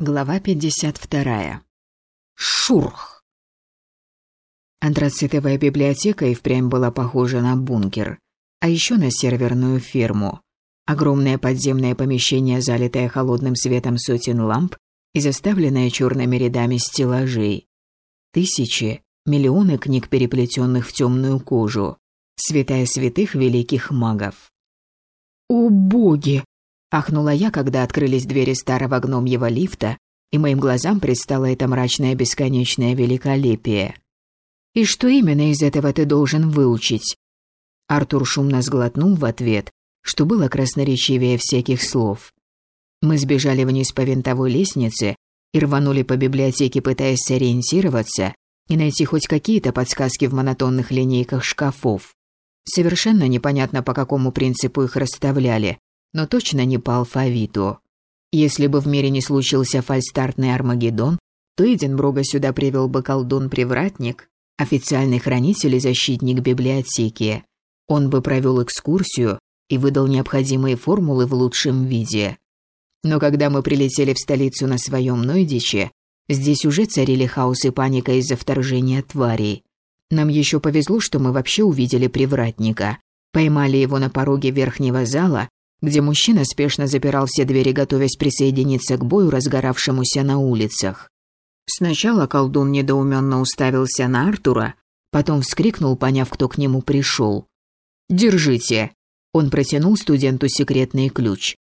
Глава 52. Шурх. Антрацитовая библиотека и впрямь была похожа на бункер, а еще на серверную ферму. Огромное подземное помещение, залитое холодным светом сотен ламп и заставленное черными рядами стеллажей. Тысячи, миллионы книг, переплетенных в темную кожу. Святая святых великих магов. «О боги!» Ахнула я, когда открылись двери старого гномьего лифта, и моим глазам предстало это мрачное бесконечное великолепие. «И что именно из этого ты должен выучить?» Артур шумно сглотнул в ответ, что было красноречивее всяких слов. Мы сбежали вниз по винтовой лестнице и рванули по библиотеке, пытаясь сориентироваться и найти хоть какие-то подсказки в монотонных линейках шкафов. Совершенно непонятно, по какому принципу их расставляли, но точно не по алфавиту. Если бы в мире не случился фальстартный Армагеддон, то Эдинбурга сюда привел бы колдун-привратник, официальный хранитель и защитник библиотеки. Он бы провел экскурсию и выдал необходимые формулы в лучшем виде. Но когда мы прилетели в столицу на своем Нойдиче, здесь уже царили хаос и паника из-за вторжения тварей. Нам еще повезло, что мы вообще увидели привратника, поймали его на пороге верхнего зала где мужчина спешно запирал все двери, готовясь присоединиться к бою, разгоравшемуся на улицах. Сначала колдун недоуменно уставился на Артура, потом вскрикнул, поняв, кто к нему пришел. «Держите!» Он протянул студенту секретный ключ.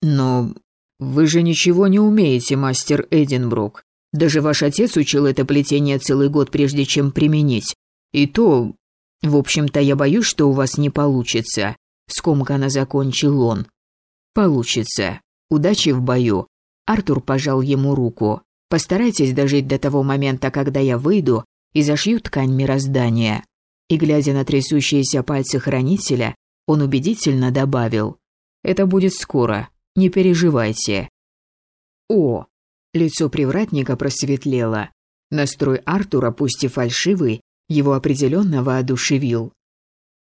«Но вы же ничего не умеете, мастер Эдинбрук. Даже ваш отец учил это плетение целый год, прежде чем применить. И то... В общем-то, я боюсь, что у вас не получится скомканно закончил он. Получится. Удачи в бою. Артур пожал ему руку. Постарайтесь дожить до того момента, когда я выйду и зашью ткань мироздания. И глядя на трясущиеся пальцы хранителя, он убедительно добавил: "Это будет скоро. Не переживайте". О, лицо привратника просветлело. Настрой Артура, пусть и фальшивый, его определенно воодушевил.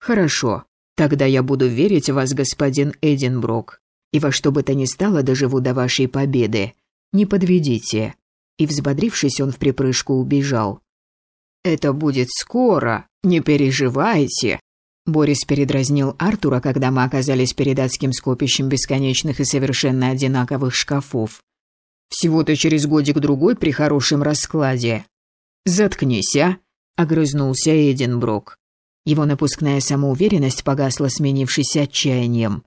Хорошо, Тогда я буду верить в вас, господин Эдинброк, и во что бы то ни стало доживу до вашей победы. Не подведите». И, взбодрившись, он в припрыжку убежал. «Это будет скоро, не переживайте», Борис передразнил Артура, когда мы оказались перед адским скопищем бесконечных и совершенно одинаковых шкафов. «Всего-то через годик-другой при хорошем раскладе». «Заткнись, а!» — огрызнулся Эдинброк. Его напускная самоуверенность погасла, сменившись отчаянием.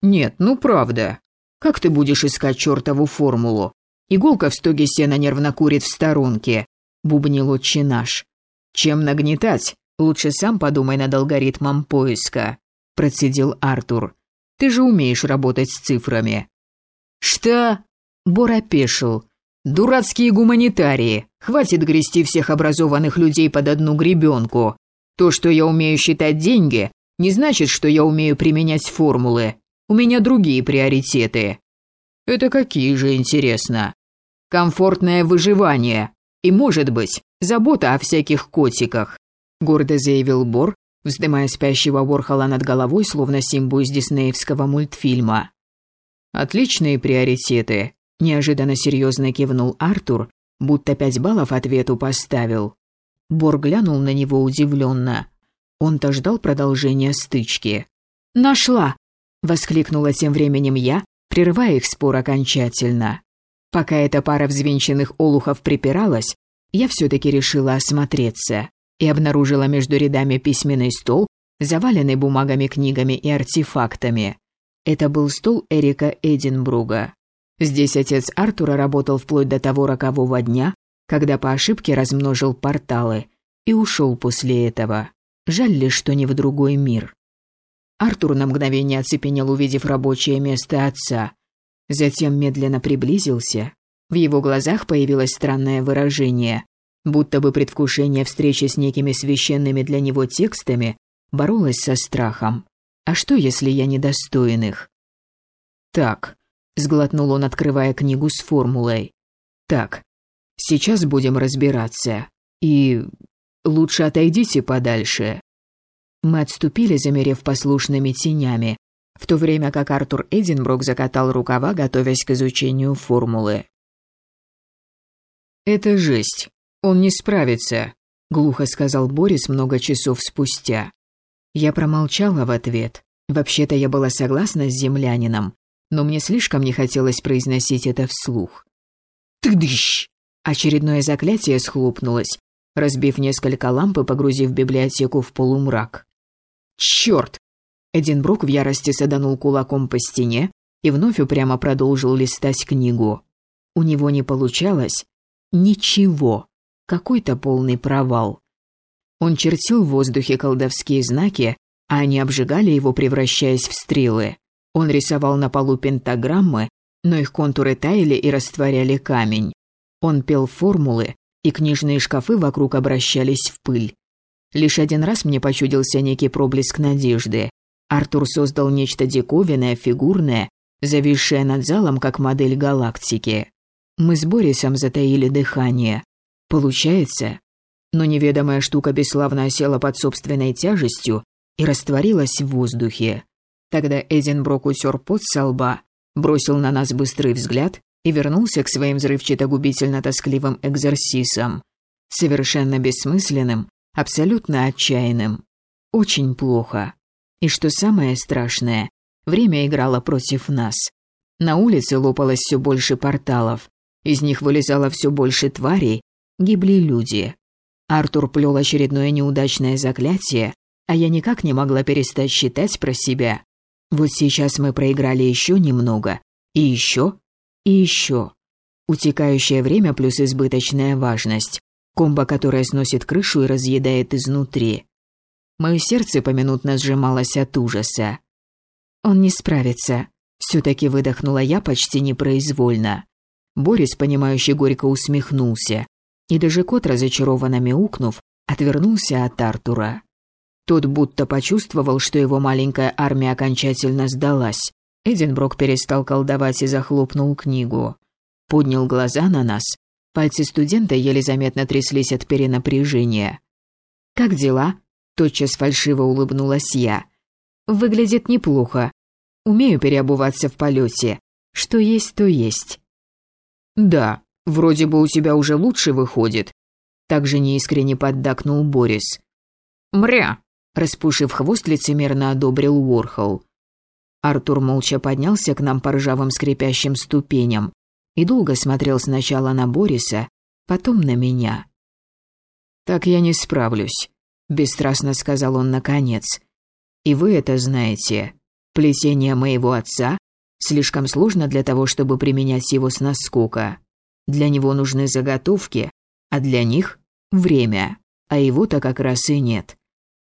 «Нет, ну правда. Как ты будешь искать чертову формулу? Иголка в стоге сена нервно курит в сторонке», — бубнил отче наш. «Чем нагнетать? Лучше сам подумай над алгоритмом поиска», — процедил Артур. «Ты же умеешь работать с цифрами». «Что?» — Бор опешил. «Дурацкие гуманитарии. Хватит грести всех образованных людей под одну гребенку. То, что я умею считать деньги, не значит, что я умею применять формулы. У меня другие приоритеты. Это какие же, интересно? Комфортное выживание. И, может быть, забота о всяких котиках. Гордо заявил Бор, вздымая спящего Ворхола над головой, словно Симбу из диснеевского мультфильма. «Отличные приоритеты», – неожиданно серьезно кивнул Артур, будто пять баллов ответу поставил. Бор глянул на него удивленно. Он-то ждал продолжения стычки. «Нашла!» – воскликнула тем временем я, прерывая их спор окончательно. Пока эта пара взвинченных олухов припиралась, я все-таки решила осмотреться и обнаружила между рядами письменный стол, заваленный бумагами, книгами и артефактами. Это был стол Эрика Эдинбруга. Здесь отец Артура работал вплоть до того рокового дня, когда по ошибке размножил порталы и ушел после этого. Жаль лишь, что не в другой мир. Артур на мгновение оцепенел, увидев рабочее место отца. Затем медленно приблизился. В его глазах появилось странное выражение, будто бы предвкушение встречи с некими священными для него текстами боролось со страхом. А что, если я недостоин их? Так, сглотнул он, открывая книгу с формулой. Так, Сейчас будем разбираться. И лучше отойдите подальше». Мы отступили, замерев послушными тенями, в то время как Артур Эдинброк закатал рукава, готовясь к изучению формулы. «Это жесть. Он не справится», — глухо сказал Борис много часов спустя. Я промолчала в ответ. Вообще-то я была согласна с землянином, но мне слишком не хотелось произносить это вслух. «Тыдыщ!» Очередное заклятие схлопнулось, разбив несколько ламп и погрузив библиотеку в полумрак. «Чёрт!» Эдинбрук в ярости саданул кулаком по стене и вновь упрямо продолжил листать книгу. У него не получалось ничего, какой-то полный провал. Он чертил в воздухе колдовские знаки, а они обжигали его, превращаясь в стрелы. Он рисовал на полу пентаграммы, но их контуры таяли и растворяли камень. Он пел формулы, и книжные шкафы вокруг обращались в пыль. Лишь один раз мне почудился некий проблеск надежды. Артур создал нечто диковинное, фигурное, зависшее над залом, как модель галактики. Мы с Борисом затаили дыхание. Получается? Но неведомая штука бесславно осела под собственной тяжестью и растворилась в воздухе. Тогда Эдинброк утер пот со лба, бросил на нас быстрый взгляд и вернулся к своим взрывчато-губительно-тоскливым экзерсисам. Совершенно бессмысленным, абсолютно отчаянным. Очень плохо. И что самое страшное, время играло против нас. На улице лопалось все больше порталов. Из них вылезало все больше тварей, гибли люди. Артур плел очередное неудачное заклятие, а я никак не могла перестать считать про себя. Вот сейчас мы проиграли еще немного, и еще, и еще. Утекающее время плюс избыточная важность. Комбо, которая сносит крышу и разъедает изнутри. Мое сердце поминутно сжималось от ужаса. Он не справится. Все-таки выдохнула я почти непроизвольно. Борис, понимающий, горько усмехнулся. И даже кот, разочарованно мяукнув, отвернулся от Артура. Тот будто почувствовал, что его маленькая армия окончательно сдалась. Эдинброк перестал колдовать и захлопнул книгу. Поднял глаза на нас. Пальцы студента еле заметно тряслись от перенапряжения. «Как дела?» – тотчас фальшиво улыбнулась я. «Выглядит неплохо. Умею переобуваться в полете. Что есть, то есть». «Да, вроде бы у тебя уже лучше выходит», – также неискренне поддакнул Борис. «Мря!» – распушив хвост, лицемерно одобрил Уорхол. Артур молча поднялся к нам по ржавым скрипящим ступеням и долго смотрел сначала на Бориса, потом на меня. «Так я не справлюсь», – бесстрастно сказал он наконец. «И вы это знаете. Плетение моего отца слишком сложно для того, чтобы применять его с наскока. Для него нужны заготовки, а для них – время, а его-то как раз и нет.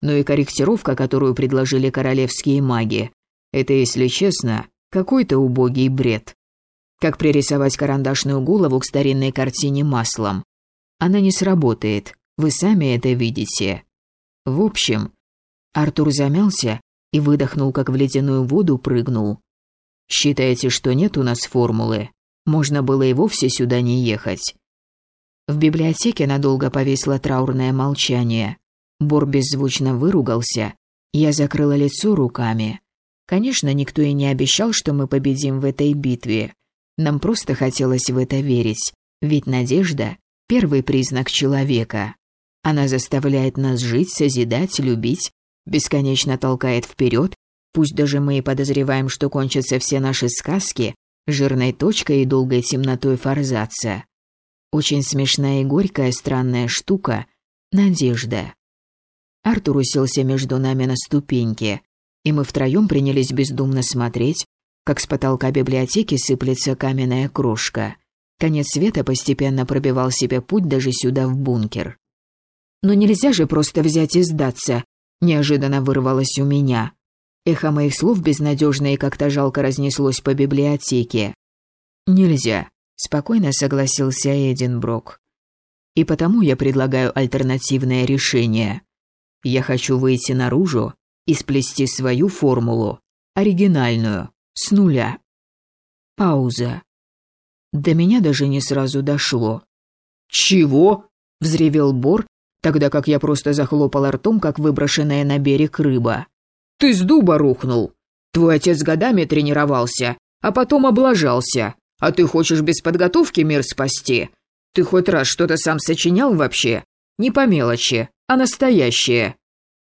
Но и корректировка, которую предложили королевские маги, это, если честно, какой-то убогий бред. Как пририсовать карандашную голову к старинной картине маслом. Она не сработает, вы сами это видите. В общем, Артур замялся и выдохнул, как в ледяную воду прыгнул. Считаете, что нет у нас формулы? Можно было и вовсе сюда не ехать. В библиотеке надолго повисло траурное молчание. Бор беззвучно выругался. Я закрыла лицо руками. Конечно, никто и не обещал, что мы победим в этой битве. Нам просто хотелось в это верить. Ведь надежда – первый признак человека. Она заставляет нас жить, созидать, любить, бесконечно толкает вперед Пусть даже мы и подозреваем, что кончатся все наши сказки жирной точкой и долгой темнотой форзаца. Очень смешная и горькая странная штука — надежда. Артур уселся между нами на ступеньке, и мы втроем принялись бездумно смотреть, как с потолка библиотеки сыплется каменная крошка. Конец света постепенно пробивал себе путь даже сюда, в бункер. «Но нельзя же просто взять и сдаться», — неожиданно вырвалось у меня. Эхо моих слов безнадежно и как-то жалко разнеслось по библиотеке. «Нельзя», — спокойно согласился Эдинброк. «И потому я предлагаю альтернативное решение. Я хочу выйти наружу и сплести свою формулу, оригинальную, с нуля». Пауза. До меня даже не сразу дошло. «Чего?» — взревел Бор, тогда как я просто захлопал ртом, как выброшенная на берег рыба. Ты с дуба рухнул. Твой отец годами тренировался, а потом облажался. А ты хочешь без подготовки мир спасти? Ты хоть раз что-то сам сочинял вообще? Не по мелочи, а настоящее».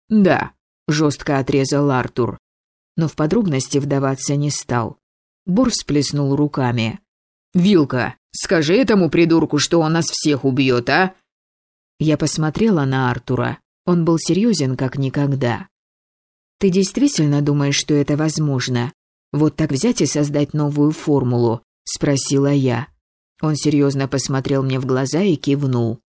«Да», – жестко отрезал Артур. Но в подробности вдаваться не стал. Бор всплеснул руками. «Вилка, скажи этому придурку, что он нас всех убьет, а?» Я посмотрела на Артура. Он был серьезен как никогда. «Ты действительно думаешь, что это возможно? Вот так взять и создать новую формулу?» – спросила я. Он серьезно посмотрел мне в глаза и кивнул.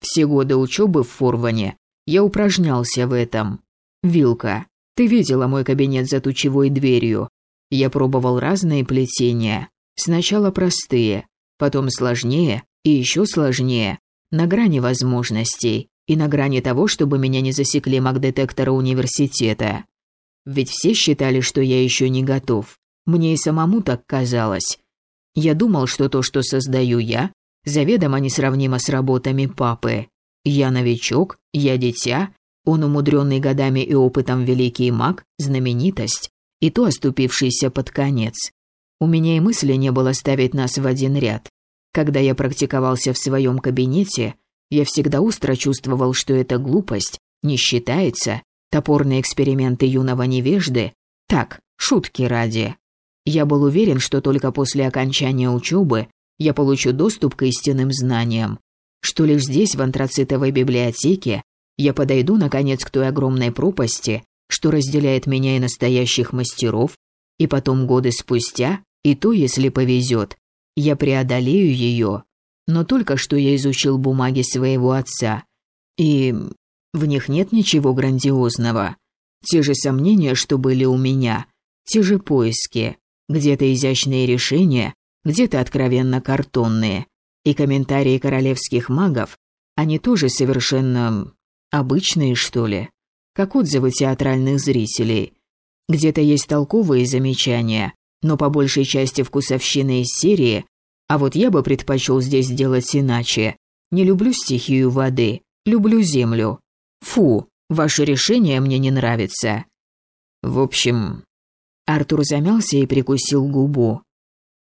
«Все годы учебы в Форване я упражнялся в этом. Вилка, ты видела мой кабинет за тучевой дверью. Я пробовал разные плетения. Сначала простые, потом сложнее и еще сложнее, на грани возможностей и на грани того, чтобы меня не засекли маг-детектора университета. Ведь все считали, что я еще не готов. Мне и самому так казалось. Я думал, что то, что создаю я, заведомо несравнимо с работами папы. Я новичок, я дитя, он умудренный годами и опытом великий маг, знаменитость, и то оступившийся под конец. У меня и мысли не было ставить нас в один ряд. Когда я практиковался в своем кабинете, я всегда остро чувствовал, что эта глупость не считается, топорные эксперименты юного невежды, так, шутки ради. Я был уверен, что только после окончания учебы я получу доступ к истинным знаниям, что лишь здесь, в антрацитовой библиотеке, я подойду, наконец, к той огромной пропасти, что разделяет меня и настоящих мастеров, и потом годы спустя и то, если повезет, я преодолею ее. Но только что я изучил бумаги своего отца. И в них нет ничего грандиозного. Те же сомнения, что были у меня. Те же поиски. Где-то изящные решения, где-то откровенно картонные. И комментарии королевских магов, они тоже совершенно обычные, что ли. Как отзывы театральных зрителей. Где-то есть толковые замечания, но по большей части вкусовщины из серии, а вот я бы предпочел здесь сделать иначе. Не люблю стихию воды, люблю землю. Фу, ваше решение мне не нравится. В общем, Артур замялся и прикусил губу.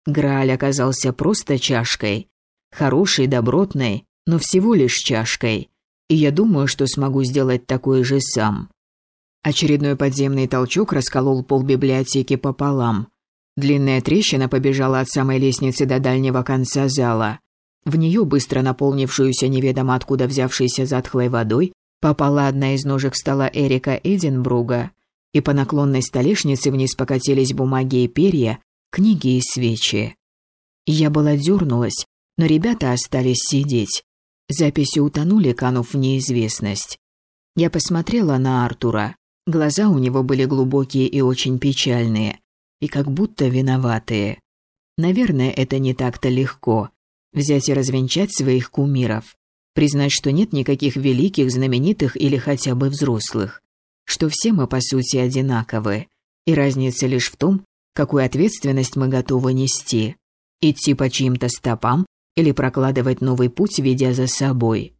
Грааль оказался просто чашкой. Хорошей, добротной, но всего лишь чашкой. И я думаю, что смогу сделать такое же сам. Очередной подземный толчок расколол пол библиотеки пополам. Длинная трещина побежала от самой лестницы до дальнего конца зала. В нее, быстро наполнившуюся неведомо откуда взявшейся затхлой водой, попала одна из ножек стола Эрика Эдинбруга, и по наклонной столешнице вниз покатились бумаги и перья, книги и свечи. Я была дернулась, но ребята остались сидеть. Записи утонули, канув в неизвестность. Я посмотрела на Артура. Глаза у него были глубокие и очень печальные и как будто виноватые. Наверное, это не так-то легко. Взять и развенчать своих кумиров. Признать, что нет никаких великих, знаменитых или хотя бы взрослых. Что все мы, по сути, одинаковы. И разница лишь в том, какую ответственность мы готовы нести. Идти по чьим-то стопам или прокладывать новый путь, ведя за собой.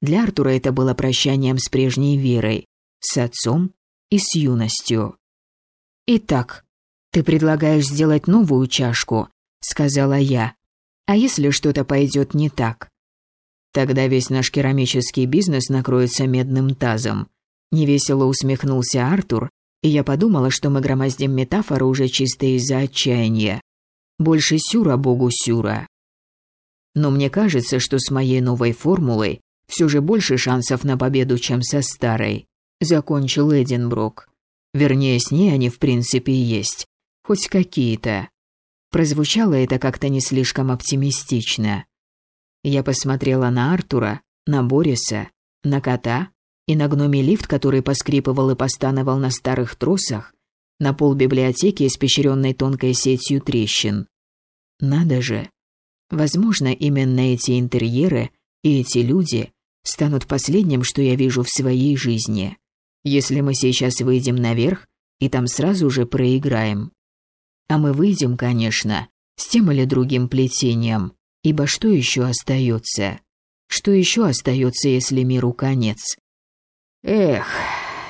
Для Артура это было прощанием с прежней верой, с отцом и с юностью. Итак, «Ты предлагаешь сделать новую чашку», — сказала я. «А если что-то пойдет не так?» «Тогда весь наш керамический бизнес накроется медным тазом», — невесело усмехнулся Артур, и я подумала, что мы громоздим метафоры уже чисто из-за отчаяния. Больше сюра богу сюра. Но мне кажется, что с моей новой формулой все же больше шансов на победу, чем со старой. Закончил Эдинброк. Вернее, с ней они в принципе есть хоть какие-то. Прозвучало это как-то не слишком оптимистично. Я посмотрела на Артура, на Бориса, на кота и на гномий лифт, который поскрипывал и постановал на старых тросах, на пол библиотеки, испещренной тонкой сетью трещин. Надо же. Возможно, именно эти интерьеры и эти люди станут последним, что я вижу в своей жизни. Если мы сейчас выйдем наверх, и там сразу же проиграем. А мы выйдем, конечно, с тем или другим плетением, ибо что еще остается? Что еще остается, если миру конец? Эх,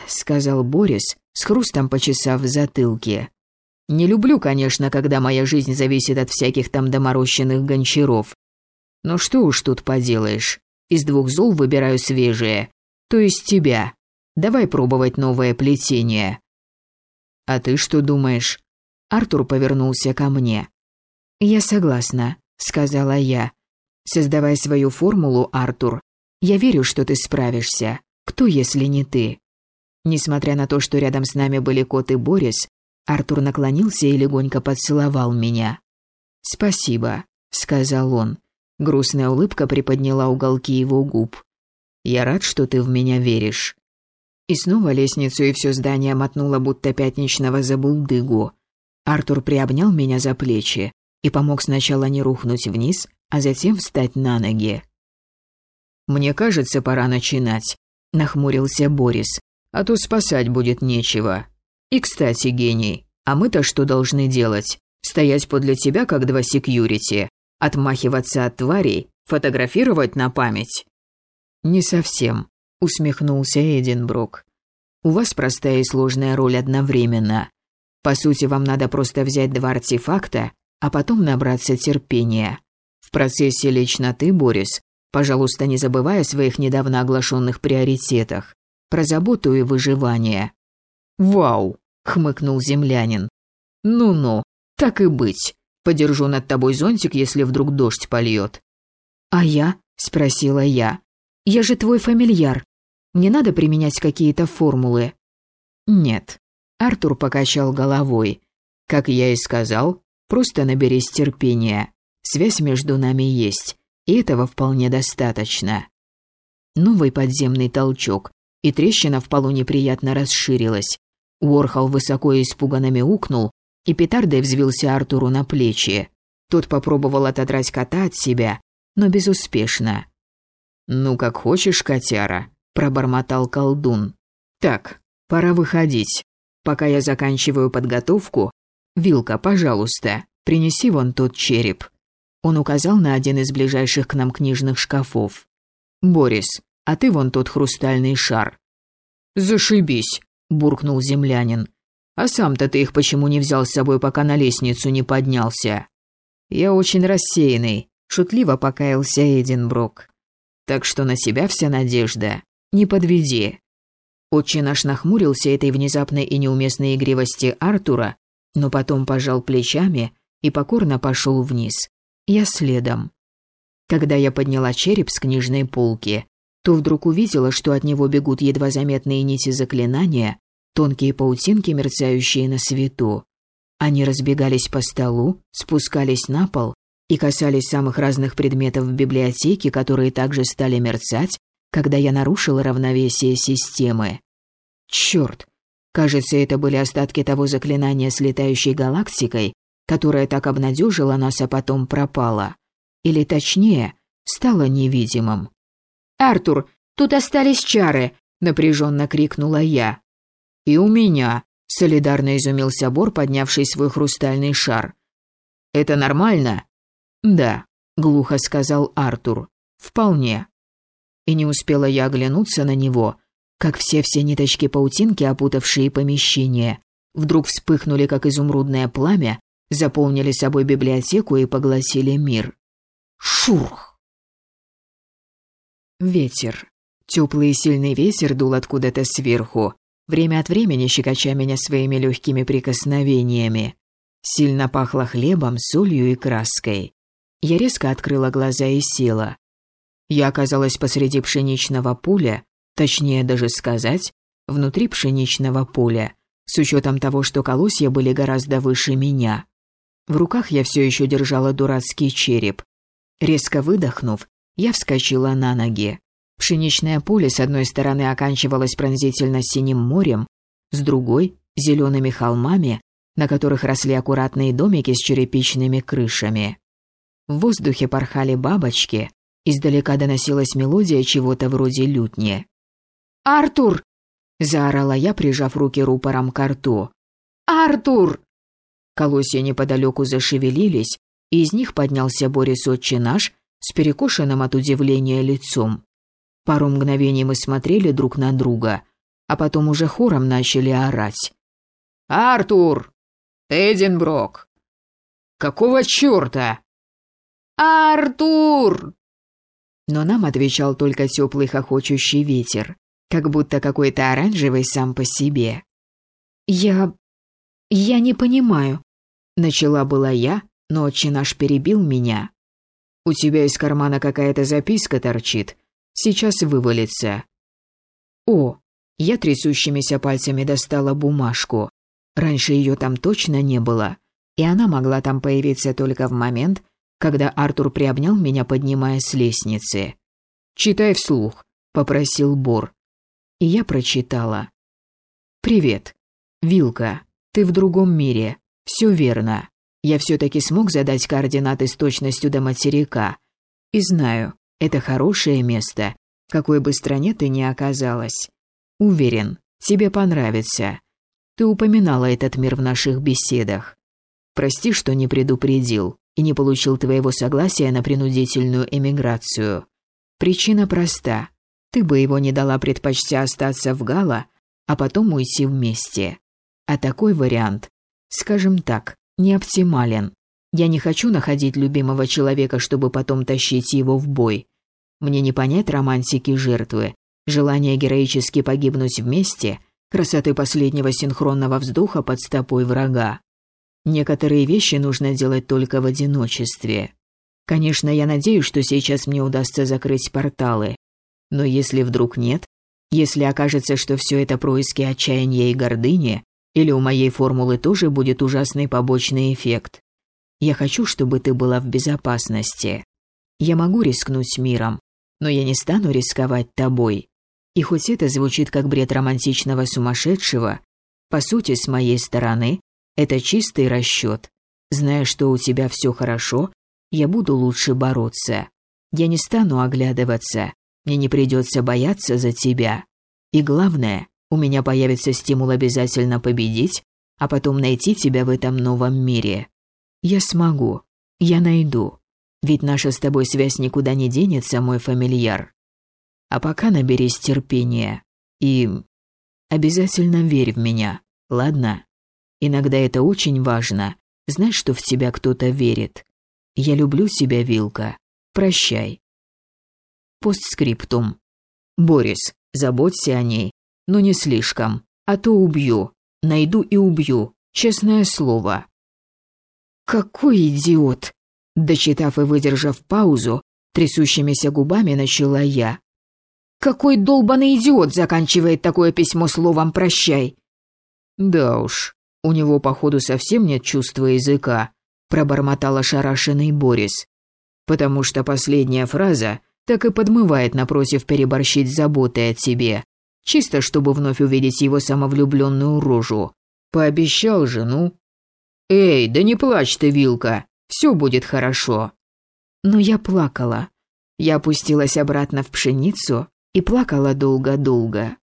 сказал Борис, с хрустом почесав в затылке. Не люблю, конечно, когда моя жизнь зависит от всяких там доморощенных гончаров. Но что уж тут поделаешь. Из двух зол выбираю свежее. То есть тебя. Давай пробовать новое плетение. А ты что думаешь? Артур повернулся ко мне. Я согласна, сказала я. Создавай свою формулу, Артур. Я верю, что ты справишься. Кто, если не ты? Несмотря на то, что рядом с нами были кот и Борис, Артур наклонился и легонько поцеловал меня. «Спасибо», — сказал он. Грустная улыбка приподняла уголки его губ. «Я рад, что ты в меня веришь». И снова лестницу и все здание мотнуло, будто пятничного забулдыгу. Артур приобнял меня за плечи и помог сначала не рухнуть вниз, а затем встать на ноги. «Мне кажется, пора начинать», — нахмурился Борис, «а то спасать будет нечего. И, кстати, гений, а мы-то что должны делать? Стоять подле тебя, как два секьюрити, Отмахиваться от тварей? Фотографировать на память?» «Не совсем», — усмехнулся Эдинбрук. «У вас простая и сложная роль одновременно. По сути, вам надо просто взять два артефакта, а потом набраться терпения. В процессе лично ты, Борис, пожалуйста, не забывай о своих недавно оглашенных приоритетах. Про заботу и выживание». «Вау!» — хмыкнул землянин. «Ну-ну, так и быть. Подержу над тобой зонтик, если вдруг дождь польет». «А я?» – спросила я. «Я же твой фамильяр. Мне надо применять какие-то формулы». «Нет». Артур покачал головой. «Как я и сказал, просто наберись терпения. Связь между нами есть, и этого вполне достаточно». Новый подземный толчок, и трещина в полу неприятно расширилась. Уорхол высоко и испуганно мяукнул, и петардой взвился Артуру на плечи. Тот попробовал отодрать кота от себя, но безуспешно. «Ну, как хочешь, котяра», – пробормотал колдун. «Так, пора выходить. Пока я заканчиваю подготовку, Вилка, пожалуйста, принеси вон тот череп». Он указал на один из ближайших к нам книжных шкафов. «Борис, а ты вон тот хрустальный шар». «Зашибись», – буркнул землянин. А сам-то ты их почему не взял с собой, пока на лестницу не поднялся? Я очень рассеянный, шутливо покаялся Эдинброк. Так что на себя вся надежда. Не подведи. Отче наш нахмурился этой внезапной и неуместной игривости Артура, но потом пожал плечами и покорно пошел вниз. Я следом. Когда я подняла череп с книжной полки, то вдруг увидела, что от него бегут едва заметные нити заклинания, тонкие паутинки, мерцающие на свету. Они разбегались по столу, спускались на пол и касались самых разных предметов в библиотеке, которые также стали мерцать, когда я нарушила равновесие системы. Чёрт! Кажется, это были остатки того заклинания с летающей галактикой, которое так обнадежила нас, а потом пропало. Или точнее, стало невидимым. «Артур, тут остались чары!» – напряженно крикнула я. «И у меня», – солидарно изумился Бор, поднявший свой хрустальный шар. «Это нормально?» «Да», – глухо сказал Артур. «Вполне». И не успела я оглянуться на него, как все-все ниточки паутинки, опутавшие помещение, вдруг вспыхнули, как изумрудное пламя, заполнили собой библиотеку и поглотили мир. Шурх! Ветер. Теплый и сильный ветер дул откуда-то сверху, время от времени щекоча меня своими легкими прикосновениями. Сильно пахло хлебом, солью и краской. Я резко открыла глаза и села. Я оказалась посреди пшеничного поля, точнее даже сказать, внутри пшеничного поля, с учетом того, что колосья были гораздо выше меня. В руках я все еще держала дурацкий череп. Резко выдохнув, я вскочила на ноги. Пшеничное поле с одной стороны оканчивалось пронзительно синим морем, с другой – зелеными холмами, на которых росли аккуратные домики с черепичными крышами. В воздухе порхали бабочки, издалека доносилась мелодия чего-то вроде лютни. «Артур!» – заорала я, прижав руки рупором к рту. «Артур!» Колосья неподалеку зашевелились, и из них поднялся Борис Отче наш с перекошенным от удивления лицом. Пару мгновений мы смотрели друг на друга, а потом уже хором начали орать. «Артур! Эдинброк! Какого чёрта?» «Артур!» Но нам отвечал только теплый хохочущий ветер, как будто какой-то оранжевый сам по себе. «Я... я не понимаю», — начала была я, но отче наш перебил меня. «У тебя из кармана какая-то записка торчит. Сейчас вывалится». «О!» Я трясущимися пальцами достала бумажку. Раньше ее там точно не было, и она могла там появиться только в момент, когда Артур приобнял меня, поднимая с лестницы. «Читай вслух», — попросил Бор. И я прочитала. «Привет. Вилка, ты в другом мире. Все верно. Я все-таки смог задать координаты с точностью до материка. И знаю, это хорошее место, какой бы стране ты ни оказалась. Уверен, тебе понравится. Ты упоминала этот мир в наших беседах. Прости, что не предупредил и не получил твоего согласия на принудительную эмиграцию. Причина проста. Ты бы его не дала предпочтя остаться в Гала, а потом уйти вместе. А такой вариант, скажем так, не оптимален. Я не хочу находить любимого человека, чтобы потом тащить его в бой. Мне не понять романтики жертвы, желание героически погибнуть вместе, красоты последнего синхронного вздоха под стопой врага. Некоторые вещи нужно делать только в одиночестве. Конечно, я надеюсь, что сейчас мне удастся закрыть порталы. Но если вдруг нет, если окажется, что все это происки отчаяния и гордыни, или у моей формулы тоже будет ужасный побочный эффект. Я хочу, чтобы ты была в безопасности. Я могу рискнуть миром, но я не стану рисковать тобой. И хоть это звучит как бред романтичного сумасшедшего, по сути, с моей стороны, это чистый расчет. Зная, что у тебя все хорошо, я буду лучше бороться. Я не стану оглядываться. Мне не придется бояться за тебя. И главное, у меня появится стимул обязательно победить, а потом найти тебя в этом новом мире. Я смогу. Я найду. Ведь наша с тобой связь никуда не денется, мой фамильяр. А пока наберись терпения. И обязательно верь в меня, ладно? Иногда это очень важно, знать, что в тебя кто-то верит. Я люблю тебя, Вилка. Прощай. Постскриптум. Борис, заботься о ней, но не слишком, а то убью. Найду и убью, честное слово. Какой идиот! Дочитав и выдержав паузу, трясущимися губами начала я. Какой долбаный идиот заканчивает такое письмо словом «прощай». Да уж, у него, походу, совсем нет чувства языка, пробормотал ошарашенный Борис. Потому что последняя фраза так и подмывает напротив переборщить заботой о тебе, чисто чтобы вновь увидеть его самовлюбленную рожу. Пообещал же, ну. Эй, да не плачь ты, Вилка, все будет хорошо. Но я плакала. Я опустилась обратно в пшеницу и плакала долго-долго.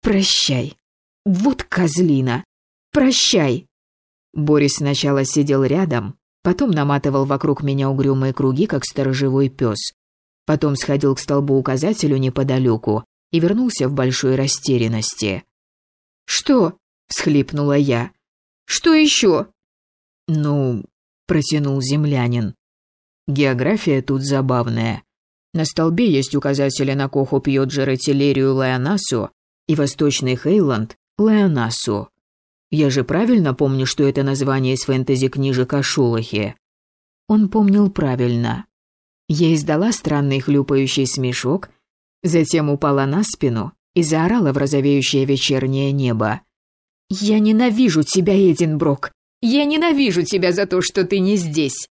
Прощай. Вот козлина. Прощай. Борис сначала сидел рядом, потом наматывал вокруг меня угрюмые круги, как сторожевой пес. Потом сходил к столбу-указателю неподалеку и вернулся в большой растерянности. «Что?» – всхлипнула я. «Что еще?» «Ну...» – протянул землянин. «География тут забавная. На столбе есть указатели на Коху Пьоджера Телерию Леонасу и Восточный Хейланд Леонасу. Я же правильно помню, что это название из фэнтези-книжек о Шулахе?» Он помнил правильно. Я издала странный хлюпающий смешок, затем упала на спину и заорала в розовеющее вечернее небо. «Я ненавижу тебя, Эдинброк! Я ненавижу тебя за то, что ты не здесь!»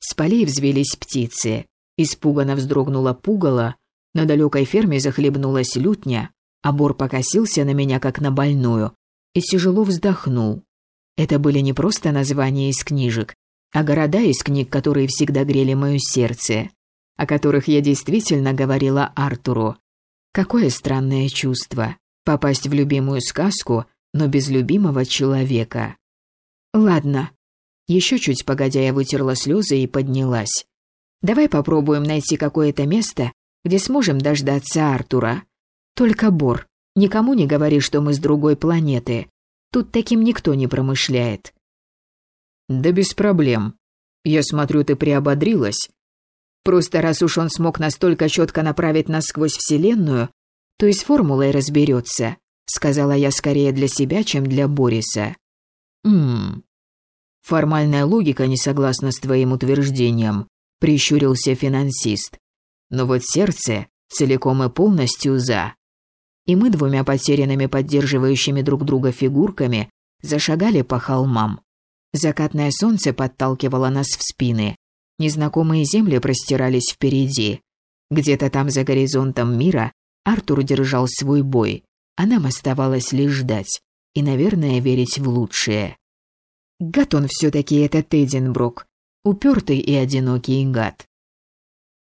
С полей взвелись птицы. Испуганно вздрогнула пугало, на далекой ферме захлебнулась лютня, а Бор покосился на меня, как на больную, и тяжело вздохнул. Это были не просто названия из книжек, а города из книг, которые всегда грели мое сердце, о которых я действительно говорила Артуру. Какое странное чувство – попасть в любимую сказку, но без любимого человека. Ладно. Еще чуть погодя я вытерла слезы и поднялась. Давай попробуем найти какое-то место, где сможем дождаться Артура. Только Бор, Никому не говори, что мы с другой планеты. Тут таким никто не промышляет. Да без проблем. «Я смотрю, ты приободрилась. Просто раз уж он смог настолько четко направить нас сквозь Вселенную, то и с формулой разберется», сказала я скорее для себя, чем для Бориса. «Ммм, формальная логика не согласна с твоим утверждением», прищурился финансист. «Но вот сердце целиком и полностью за». И мы двумя потерянными поддерживающими друг друга фигурками зашагали по холмам. Закатное солнце подталкивало нас в спины. Незнакомые земли простирались впереди. Где-то там за горизонтом мира Артур держал свой бой, а нам оставалось лишь ждать и, наверное, верить в лучшее. Гад он все-таки этот Эдинбрук, упертый и одинокий гад.